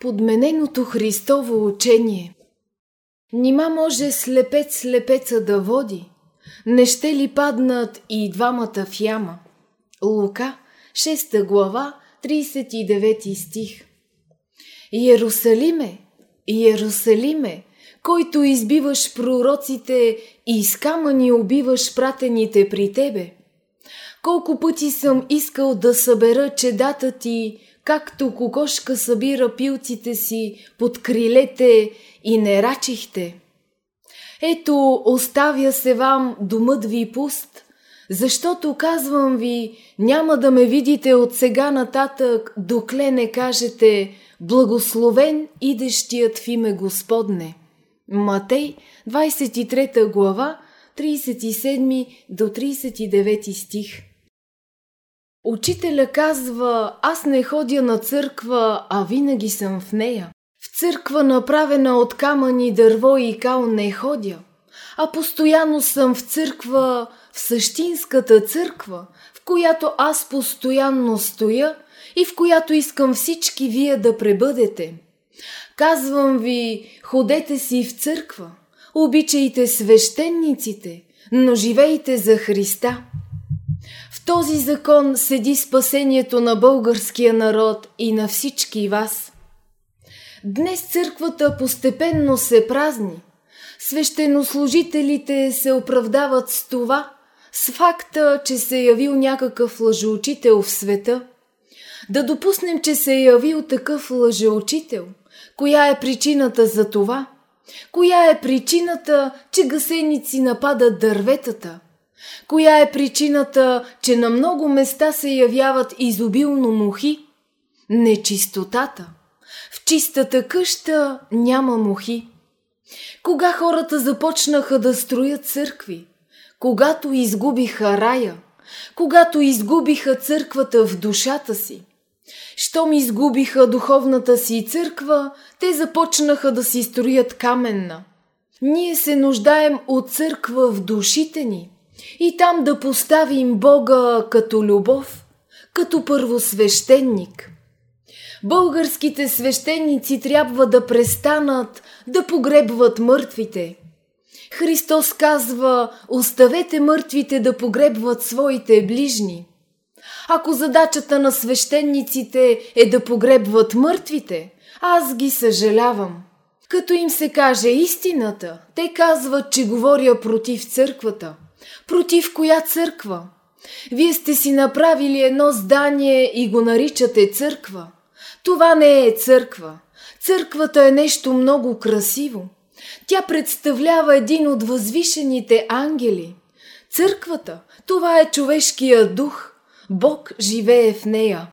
Подмененото Христово учение Нима може слепец слепеца да води? Не ще ли паднат и двамата в яма? Лука, 6 глава, 39 стих Иерусалиме, Иерусалиме, който избиваш пророците и с камъни убиваш пратените при тебе. Колко пъти съм искал да събера чедата ти, както кокошка събира пилците си под крилете и не рачихте. Ето, оставя се вам думът ви пуст, защото казвам ви, няма да ме видите от сега нататък, докле не кажете Благословен идещият в име Господне. Матей, 23 глава, 37 до 39 стих. Учителя казва, аз не ходя на църква, а винаги съм в нея. В църква, направена от камъни, дърво и кал, не ходя, а постоянно съм в църква, в същинската църква, в която аз постоянно стоя и в която искам всички вие да пребъдете. Казвам ви, ходете си в църква, обичайте свещениците, но живейте за Христа. В този закон седи спасението на българския народ и на всички вас. Днес църквата постепенно се празни. Свещенослужителите се оправдават с това, с факта, че се е явил някакъв лъжеучител в света. Да допуснем, че се е явил такъв лъжеучител. Коя е причината за това? Коя е причината, че гасеници нападат дърветата – Коя е причината, че на много места се явяват изобилно мухи? Нечистотата. В чистата къща няма мухи. Кога хората започнаха да строят църкви? Когато изгубиха рая, когато изгубиха църквата в душата си. Щом изгубиха духовната си църква, те започнаха да си строят каменна. Ние се нуждаем от църква в душите ни – и там да поставим Бога като любов, като първосвещеник. Българските свещеници трябва да престанат да погребват мъртвите. Христос казва, оставете мъртвите да погребват своите ближни. Ако задачата на свещениците е да погребват мъртвите, аз ги съжалявам. Като им се каже истината, те казват, че говоря против църквата – Против коя църква? Вие сте си направили едно здание и го наричате църква. Това не е църква. Църквата е нещо много красиво. Тя представлява един от възвишените ангели. Църквата, това е човешкия дух. Бог живее в нея.